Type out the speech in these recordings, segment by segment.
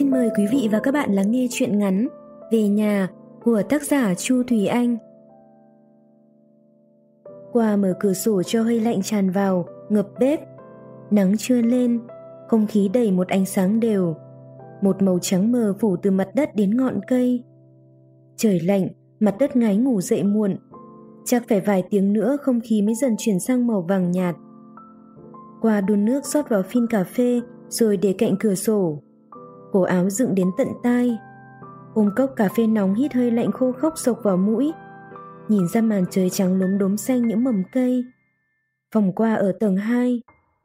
xin mời quý vị và các bạn lắng nghe chuyện ngắn Về nhà của tác giả Chu Thùy Anh. Qua mở cửa sổ cho hơi lạnh tràn vào, ngập bếp. Nắng trưa lên, không khí đầy một ánh sáng đều. Một màu trắng mờ phủ từ mặt đất đến ngọn cây. Trời lạnh, mặt đất ngái ngủ dậy muộn. Chắc phải vài tiếng nữa không khí mới dần chuyển sang màu vàng nhạt. Qua đun nước rót vào phin cà phê rồi để cạnh cửa sổ cổ áo dựng đến tận tai. Ôm cốc cà phê nóng hít hơi lạnh khô khốc sộc vào mũi. Nhìn ra màn trời trắng lốm đốm xanh những mầm cây. Vòng qua ở tầng 2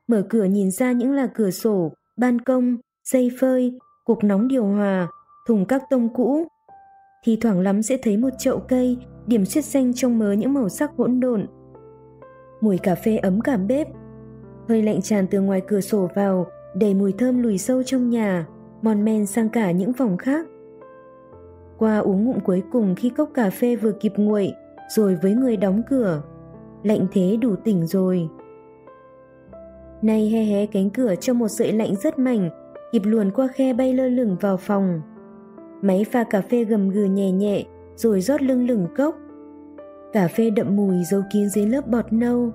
mở cửa nhìn ra những là cửa sổ, ban công, dây phơi, cục nóng điều hòa, thùng các tông cũ. Thì thoảng lắm sẽ thấy một chậu cây, điểm xuyết xanh trong mớ những màu sắc hỗn độn. Mùi cà phê ấm cả bếp. Hơi lạnh tràn từ ngoài cửa sổ vào, đầy mùi thơm lùi sâu trong nhà mòn men sang cả những phòng khác. Qua uống ngụm cuối cùng khi cốc cà phê vừa kịp nguội, rồi với người đóng cửa, lạnh thế đủ tỉnh rồi. Nay he hé cánh cửa cho một sợi lạnh rất mảnh, kịp luồn qua khe bay lơ lửng vào phòng. Máy pha cà phê gầm gừ nhẹ nhẹ, rồi rót lưng lửng cốc. Cà phê đậm mùi giấu kín dưới lớp bọt nâu.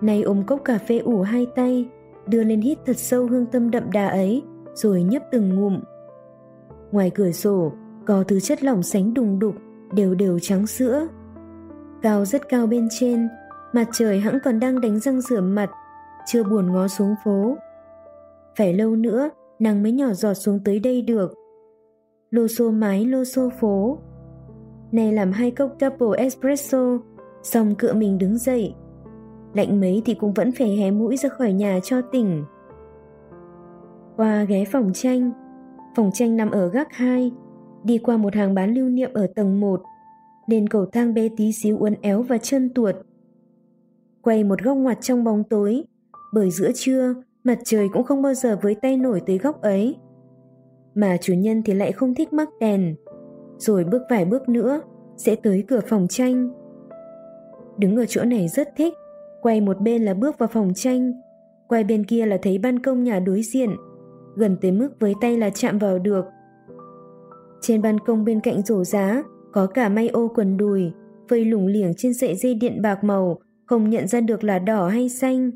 Nay ôm cốc cà phê ủ hai tay, đưa lên hít thật sâu hương tâm đậm đà ấy rồi nhấp từng ngụm. Ngoài cửa sổ, có thứ chất lỏng sánh đùng đục, đều đều trắng sữa. Cao rất cao bên trên, mặt trời hãng còn đang đánh răng rửa mặt, chưa buồn ngó xuống phố. Phải lâu nữa nắng mới nhỏ giọt xuống tới đây được. Lô xô mái, lô xô phố. Này làm hai cốc double espresso, xong cựa mình đứng dậy. Lạnh mấy thì cũng vẫn phải hé mũi ra khỏi nhà cho tỉnh qua ghé phòng tranh. Phòng tranh nằm ở gác 2 đi qua một hàng bán lưu niệm ở tầng 1 lên cầu thang bé tí xíu uốn éo và chân tuột. Quay một góc ngoặt trong bóng tối, bởi giữa trưa, mặt trời cũng không bao giờ với tay nổi tới góc ấy. Mà chủ nhân thì lại không thích mắc đèn, rồi bước vài bước nữa, sẽ tới cửa phòng tranh. Đứng ở chỗ này rất thích, quay một bên là bước vào phòng tranh, quay bên kia là thấy ban công nhà đối diện gần tới mức với tay là chạm vào được. Trên ban công bên cạnh rổ giá, có cả may ô quần đùi vây lủng liểng trên sợi dây điện bạc màu, không nhận ra được là đỏ hay xanh.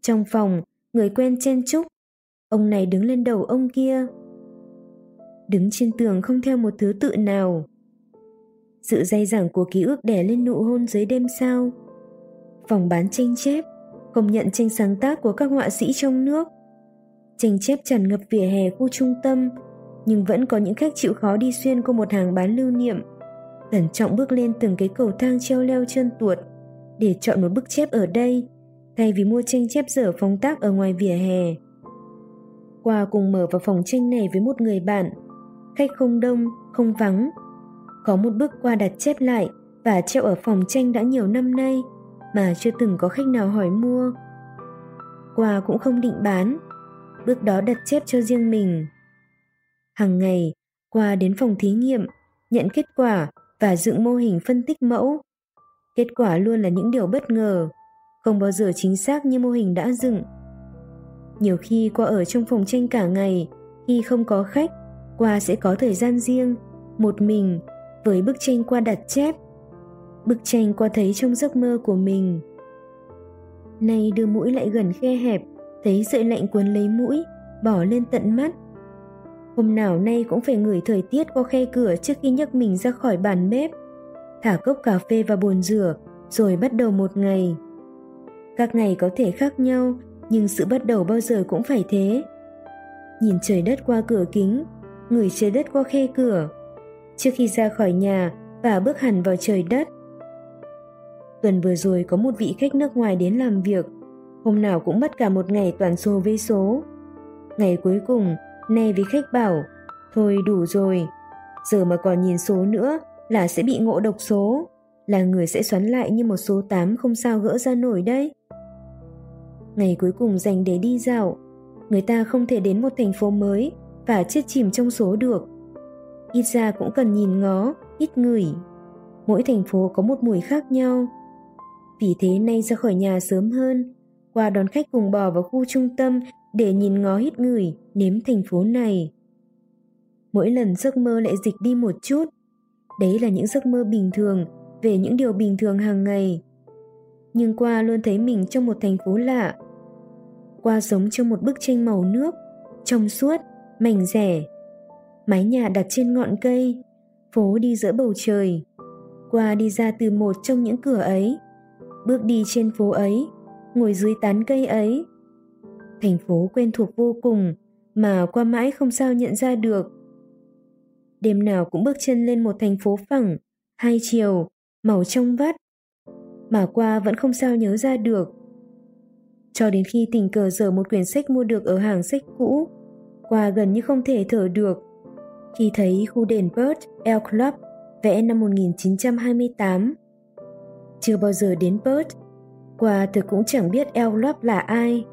Trong phòng, người quen chen chúc. Ông này đứng lên đầu ông kia. Đứng trên tường không theo một thứ tự nào. Sự dây dẳng của ký ức đè lên nụ hôn dưới đêm sao. Phòng bán tranh chép công nhận tranh sáng tác của các họa sĩ trong nước tranh chép tràn ngập vỉa hè khu trung tâm, nhưng vẫn có những khách chịu khó đi xuyên qua một hàng bán lưu niệm. Cẩn trọng bước lên từng cái cầu thang treo leo chân tuột, để chọn một bức chép ở đây, thay vì mua tranh chép dở phóng tác ở ngoài vỉa hè. Qua cùng mở vào phòng tranh này với một người bạn, khách không đông, không vắng. Có một bức qua đặt chép lại và treo ở phòng tranh đã nhiều năm nay, mà chưa từng có khách nào hỏi mua. Quà cũng không định bán bước đó đặt chép cho riêng mình. Hàng ngày, qua đến phòng thí nghiệm, nhận kết quả và dựng mô hình phân tích mẫu. Kết quả luôn là những điều bất ngờ, không bao giờ chính xác như mô hình đã dựng. Nhiều khi qua ở trong phòng tranh cả ngày, khi không có khách, qua sẽ có thời gian riêng, một mình, với bức tranh qua đặt chép. Bức tranh qua thấy trong giấc mơ của mình. Nay đưa mũi lại gần khe hẹp thấy sợi lạnh cuốn lấy mũi bỏ lên tận mắt. Hôm nào nay cũng phải ngửi thời tiết qua khe cửa trước khi nhấc mình ra khỏi bàn bếp. Thả cốc cà phê vào bồn rửa rồi bắt đầu một ngày. Các ngày có thể khác nhau nhưng sự bắt đầu bao giờ cũng phải thế. Nhìn trời đất qua cửa kính ngửi trời đất qua khe cửa. Trước khi ra khỏi nhà và bước hẳn vào trời đất. Tuần vừa rồi có một vị khách nước ngoài đến làm việc, hôm nào cũng mất cả một ngày toàn số với số. Ngày cuối cùng, nay với khách bảo, thôi đủ rồi, giờ mà còn nhìn số nữa là sẽ bị ngộ độc số, là người sẽ xoắn lại như một số 8 không sao gỡ ra nổi đấy. Ngày cuối cùng dành để đi dạo, người ta không thể đến một thành phố mới và chết chìm trong số được. Ít ra cũng cần nhìn ngó, ít ngửi. Mỗi thành phố có một mùi khác nhau, vì thế nay ra khỏi nhà sớm hơn, qua đón khách cùng bò vào khu trung tâm để nhìn ngó hít ngửi, nếm thành phố này. Mỗi lần giấc mơ lại dịch đi một chút. Đấy là những giấc mơ bình thường, về những điều bình thường hàng ngày. Nhưng qua luôn thấy mình trong một thành phố lạ. Qua sống trong một bức tranh màu nước, trong suốt, mảnh rẻ. Mái nhà đặt trên ngọn cây, phố đi giữa bầu trời. Qua đi ra từ một trong những cửa ấy, bước đi trên phố ấy ngồi dưới tán cây ấy. Thành phố quen thuộc vô cùng mà qua mãi không sao nhận ra được. Đêm nào cũng bước chân lên một thành phố phẳng hai chiều màu trong vắt mà qua vẫn không sao nhớ ra được. Cho đến khi tình cờ dở một quyển sách mua được ở hàng sách cũ qua gần như không thể thở được. Khi thấy khu đền Bird El Club vẽ năm 1928. Chưa bao giờ đến Burt, qua thực cũng chẳng biết eo Club là ai.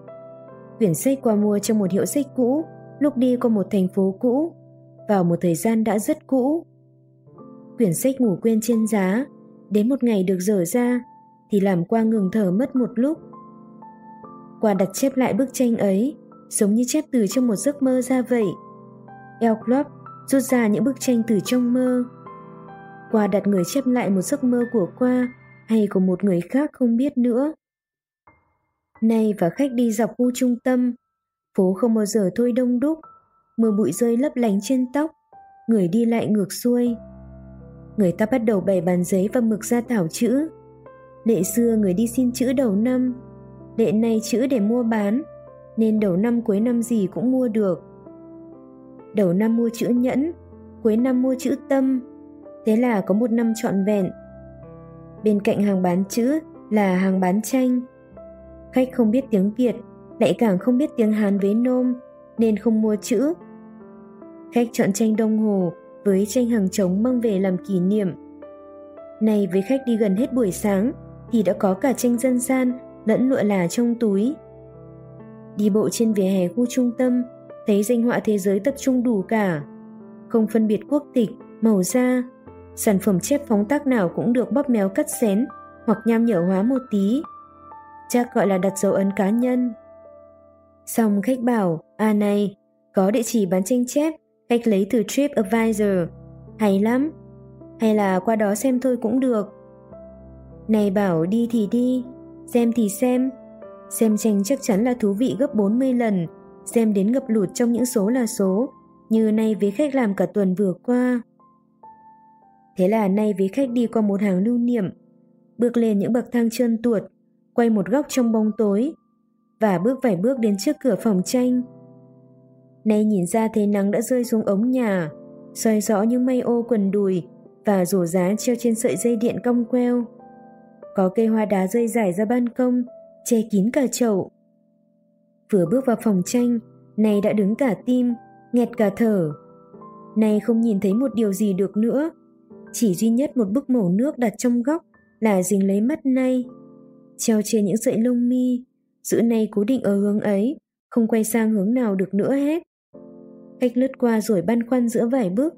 Quyển sách qua mua trong một hiệu sách cũ, lúc đi qua một thành phố cũ, vào một thời gian đã rất cũ. Quyển sách ngủ quên trên giá, đến một ngày được dở ra, thì làm qua ngừng thở mất một lúc. Qua đặt chép lại bức tranh ấy, giống như chép từ trong một giấc mơ ra vậy. El Club rút ra những bức tranh từ trong mơ. Qua đặt người chép lại một giấc mơ của qua hay của một người khác không biết nữa. Nay và khách đi dọc khu trung tâm, phố không bao giờ thôi đông đúc, mưa bụi rơi lấp lánh trên tóc, người đi lại ngược xuôi. Người ta bắt đầu bày bàn giấy và mực ra thảo chữ. Lệ xưa người đi xin chữ đầu năm, lệ nay chữ để mua bán, nên đầu năm cuối năm gì cũng mua được. Đầu năm mua chữ nhẫn, cuối năm mua chữ tâm, thế là có một năm trọn vẹn. Bên cạnh hàng bán chữ là hàng bán tranh. Khách không biết tiếng Việt, lại càng không biết tiếng Hán với nôm, nên không mua chữ. Khách chọn tranh đồng hồ với tranh hàng trống mang về làm kỷ niệm. Này với khách đi gần hết buổi sáng thì đã có cả tranh dân gian lẫn lụa là trong túi. Đi bộ trên vỉa hè khu trung tâm, thấy danh họa thế giới tập trung đủ cả. Không phân biệt quốc tịch, màu da, sản phẩm chép phóng tác nào cũng được bóp méo cắt xén hoặc nham nhở hóa một tí. Chắc gọi là đặt dấu ấn cá nhân. Xong khách bảo, à này, có địa chỉ bán tranh chép, khách lấy từ TripAdvisor. Hay lắm. Hay là qua đó xem thôi cũng được. Này bảo đi thì đi, xem thì xem. Xem tranh chắc chắn là thú vị gấp 40 lần, xem đến ngập lụt trong những số là số, như nay với khách làm cả tuần vừa qua. Thế là nay với khách đi qua một hàng lưu niệm, bước lên những bậc thang trơn tuột, quay một góc trong bóng tối, và bước vài bước đến trước cửa phòng tranh. Nay nhìn ra thấy nắng đã rơi xuống ống nhà, soi rõ những mây ô quần đùi và rổ giá treo trên sợi dây điện cong queo. Có cây hoa đá rơi rải ra ban công, che kín cả chậu. Vừa bước vào phòng tranh, nay đã đứng cả tim, nghẹt cả thở. Này không nhìn thấy một điều gì được nữa, chỉ duy nhất một bức mổ nước đặt trong góc là dính lấy mắt nay. Treo trên những sợi lông mi, giữ nay cố định ở hướng ấy, không quay sang hướng nào được nữa hết. Cách lướt qua rồi băn khoăn giữa vài bước.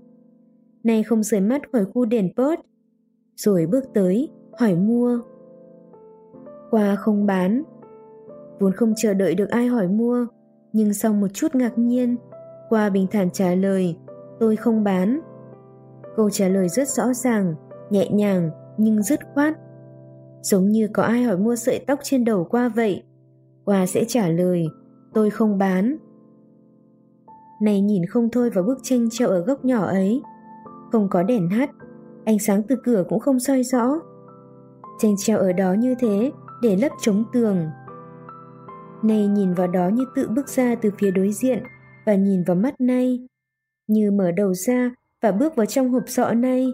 nay không rời mắt khỏi khu đền post rồi bước tới, hỏi mua. Qua không bán. Vốn không chờ đợi được ai hỏi mua, nhưng sau một chút ngạc nhiên, qua bình thản trả lời, tôi không bán. Câu trả lời rất rõ ràng, nhẹ nhàng nhưng dứt khoát. Giống như có ai hỏi mua sợi tóc trên đầu qua vậy. Qua sẽ trả lời, tôi không bán. Này nhìn không thôi vào bức tranh treo ở góc nhỏ ấy. Không có đèn hắt, ánh sáng từ cửa cũng không soi rõ. Tranh treo ở đó như thế để lấp chống tường. Này nhìn vào đó như tự bước ra từ phía đối diện và nhìn vào mắt nay. Như mở đầu ra và bước vào trong hộp sọ nay.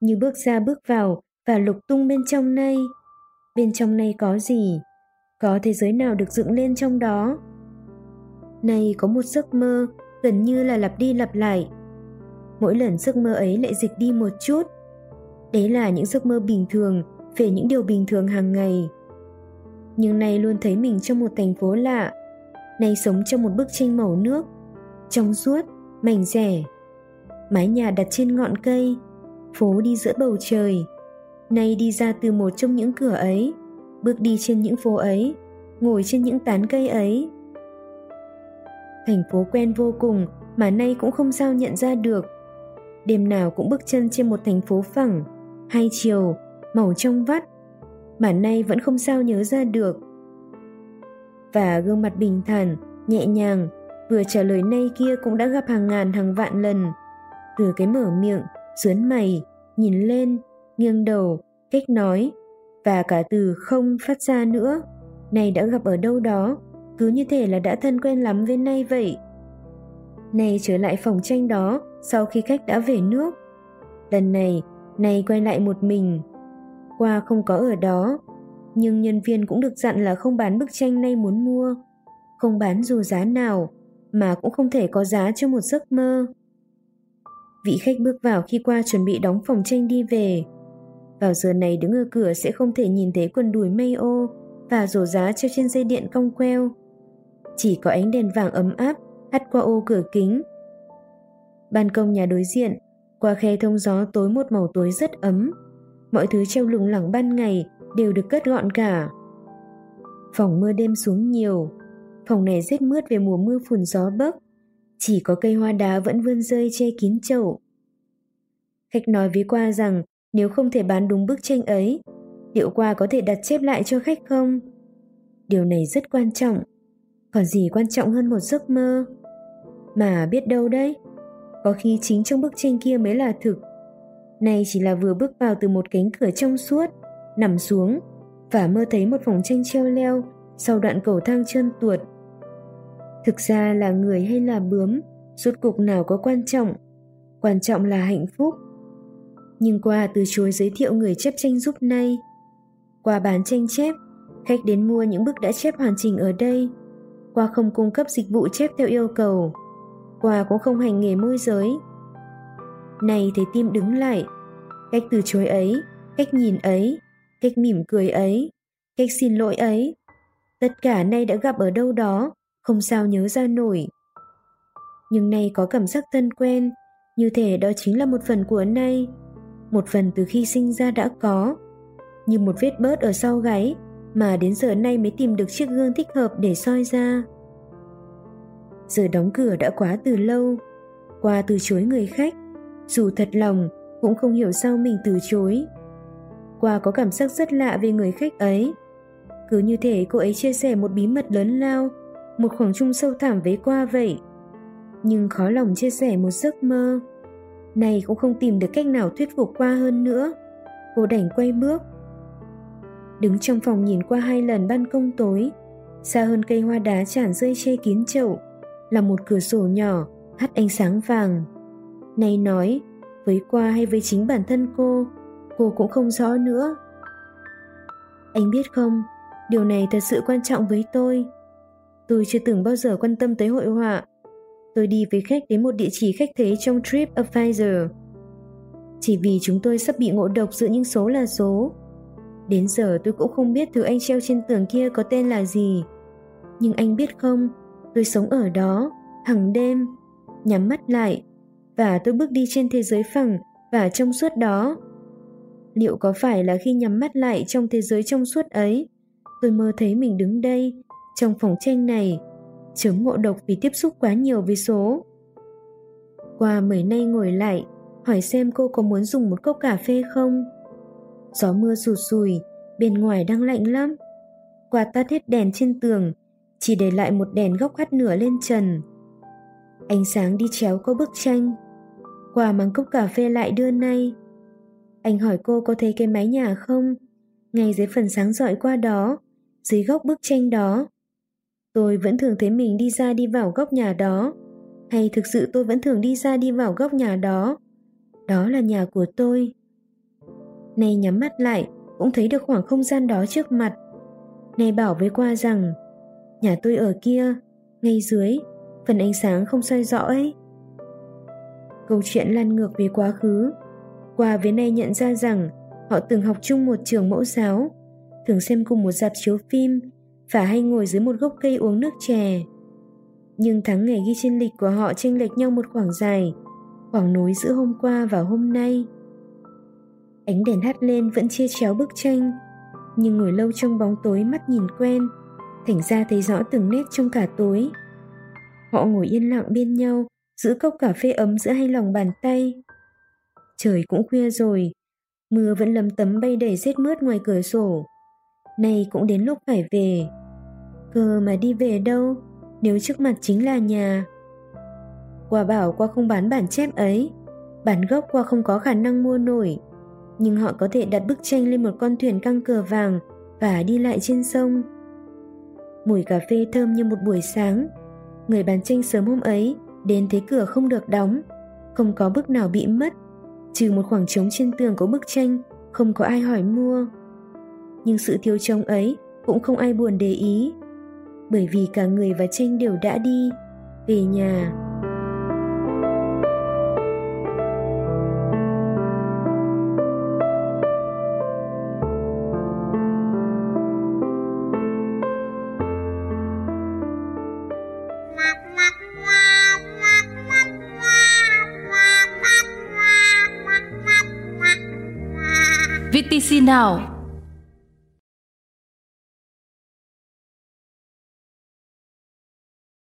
Như bước ra bước vào và lục tung bên trong nay. Bên trong nay có gì? Có thế giới nào được dựng lên trong đó? này, có một giấc mơ gần như là lặp đi lặp lại. Mỗi lần giấc mơ ấy lại dịch đi một chút. Đấy là những giấc mơ bình thường về những điều bình thường hàng ngày nhưng nay luôn thấy mình trong một thành phố lạ, nay sống trong một bức tranh màu nước, trong suốt, mảnh rẻ mái nhà đặt trên ngọn cây phố đi giữa bầu trời nay đi ra từ một trong những cửa ấy bước đi trên những phố ấy ngồi trên những tán cây ấy Thành phố quen vô cùng mà nay cũng không sao nhận ra được. Đêm nào cũng bước chân trên một thành phố phẳng, hai chiều, màu trong vắt, mà nay vẫn không sao nhớ ra được. Và gương mặt bình thản, nhẹ nhàng, vừa trả lời nay kia cũng đã gặp hàng ngàn hàng vạn lần. Từ cái mở miệng, sướn mày, nhìn lên, nghiêng đầu, cách nói, và cả từ không phát ra nữa, này đã gặp ở đâu đó, cứ như thể là đã thân quen lắm với nay vậy. Này trở lại phòng tranh đó sau khi khách đã về nước. Lần này, này quay lại một mình. Qua không có ở đó, nhưng nhân viên cũng được dặn là không bán bức tranh nay muốn mua. Không bán dù giá nào, mà cũng không thể có giá cho một giấc mơ. Vị khách bước vào khi qua chuẩn bị đóng phòng tranh đi về. Vào giờ này đứng ở cửa sẽ không thể nhìn thấy quần đùi mây ô và rổ giá treo trên dây điện cong queo. Chỉ có ánh đèn vàng ấm áp hắt qua ô cửa kính. Ban công nhà đối diện, qua khe thông gió tối một màu tối rất ấm. Mọi thứ treo lủng lẳng ban ngày đều được cất gọn cả. Phòng mưa đêm xuống nhiều, phòng này rét mướt về mùa mưa phùn gió bấc, chỉ có cây hoa đá vẫn vươn rơi che kín chậu. Khách nói với qua rằng nếu không thể bán đúng bức tranh ấy, liệu qua có thể đặt chép lại cho khách không? Điều này rất quan trọng. Còn gì quan trọng hơn một giấc mơ? Mà biết đâu đấy, có khi chính trong bức tranh kia mới là thực. Nay chỉ là vừa bước vào từ một cánh cửa trong suốt, nằm xuống và mơ thấy một phòng tranh treo leo sau đoạn cầu thang trơn tuột. Thực ra là người hay là bướm, rốt cục nào có quan trọng. Quan trọng là hạnh phúc. Nhưng qua từ chối giới thiệu người chép tranh giúp nay. Qua bán tranh chép, khách đến mua những bức đã chép hoàn chỉnh ở đây. Qua không cung cấp dịch vụ chép theo yêu cầu. Qua cũng không hành nghề môi giới. Này thấy tim đứng lại, cách từ chối ấy, cách nhìn ấy, cách mỉm cười ấy, cách xin lỗi ấy. Tất cả nay đã gặp ở đâu đó, không sao nhớ ra nổi. Nhưng nay có cảm giác thân quen, như thể đó chính là một phần của nay, một phần từ khi sinh ra đã có, như một vết bớt ở sau gáy mà đến giờ nay mới tìm được chiếc gương thích hợp để soi ra. Giờ đóng cửa đã quá từ lâu, qua từ chối người khách, dù thật lòng cũng không hiểu sao mình từ chối. Qua có cảm giác rất lạ về người khách ấy. Cứ như thể cô ấy chia sẻ một bí mật lớn lao, một khoảng trung sâu thẳm với qua vậy. Nhưng khó lòng chia sẻ một giấc mơ. Này cũng không tìm được cách nào thuyết phục qua hơn nữa. Cô đành quay bước. Đứng trong phòng nhìn qua hai lần ban công tối, xa hơn cây hoa đá tràn rơi che kín chậu, là một cửa sổ nhỏ hắt ánh sáng vàng. Này nói, với qua hay với chính bản thân cô, cô cũng không rõ nữa. Anh biết không, điều này thật sự quan trọng với tôi. Tôi chưa từng bao giờ quan tâm tới hội họa. Tôi đi với khách đến một địa chỉ khách thấy trong Trip Advisor. Chỉ vì chúng tôi sắp bị ngộ độc giữa những số là số. Đến giờ tôi cũng không biết thứ anh treo trên tường kia có tên là gì. Nhưng anh biết không, tôi sống ở đó, hàng đêm, nhắm mắt lại, và tôi bước đi trên thế giới phẳng và trong suốt đó. Liệu có phải là khi nhắm mắt lại trong thế giới trong suốt ấy, tôi mơ thấy mình đứng đây, trong phòng tranh này, chứng ngộ độc vì tiếp xúc quá nhiều với số. Qua mấy nay ngồi lại, hỏi xem cô có muốn dùng một cốc cà phê không? Gió mưa rụt rùi, bên ngoài đang lạnh lắm. Qua tắt hết đèn trên tường, chỉ để lại một đèn góc hắt nửa lên trần. Ánh sáng đi chéo qua bức tranh. Qua mang cốc cà phê lại đưa nay. Anh hỏi cô có thấy cái mái nhà không? Ngay dưới phần sáng rọi qua đó, dưới góc bức tranh đó. Tôi vẫn thường thấy mình đi ra đi vào góc nhà đó. Hay thực sự tôi vẫn thường đi ra đi vào góc nhà đó. Đó là nhà của tôi. Nay nhắm mắt lại, cũng thấy được khoảng không gian đó trước mặt. Nay bảo với qua rằng, nhà tôi ở kia, ngay dưới, phần ánh sáng không soi rõ ấy. Câu chuyện lăn ngược về quá khứ. Qua với nay nhận ra rằng họ từng học chung một trường mẫu giáo, thường xem cùng một dạp chiếu phim và hay ngồi dưới một gốc cây uống nước chè. Nhưng tháng ngày ghi trên lịch của họ chênh lệch nhau một khoảng dài, khoảng nối giữa hôm qua và hôm nay. Ánh đèn hắt lên vẫn chia chéo bức tranh, nhưng ngồi lâu trong bóng tối mắt nhìn quen, thành ra thấy rõ từng nét trong cả tối. Họ ngồi yên lặng bên nhau, giữ cốc cà phê ấm giữa hai lòng bàn tay. Trời cũng khuya rồi, mưa vẫn lấm tấm bay đầy rét mướt ngoài cửa sổ. Nay cũng đến lúc phải về. Cơ mà đi về đâu, nếu trước mặt chính là nhà. quả bảo qua không bán bản chép ấy, bản gốc qua không có khả năng mua nổi. Nhưng họ có thể đặt bức tranh lên một con thuyền căng cờ vàng và đi lại trên sông. Mùi cà phê thơm như một buổi sáng. Người bán tranh sớm hôm ấy đến thấy cửa không được đóng, không có bức nào bị mất, trừ một khoảng trống trên tường có bức tranh, không có ai hỏi mua. Nhưng sự thiếu trống ấy cũng không ai buồn để ý, bởi vì cả người và tranh đều đã đi, về nhà. VTC Now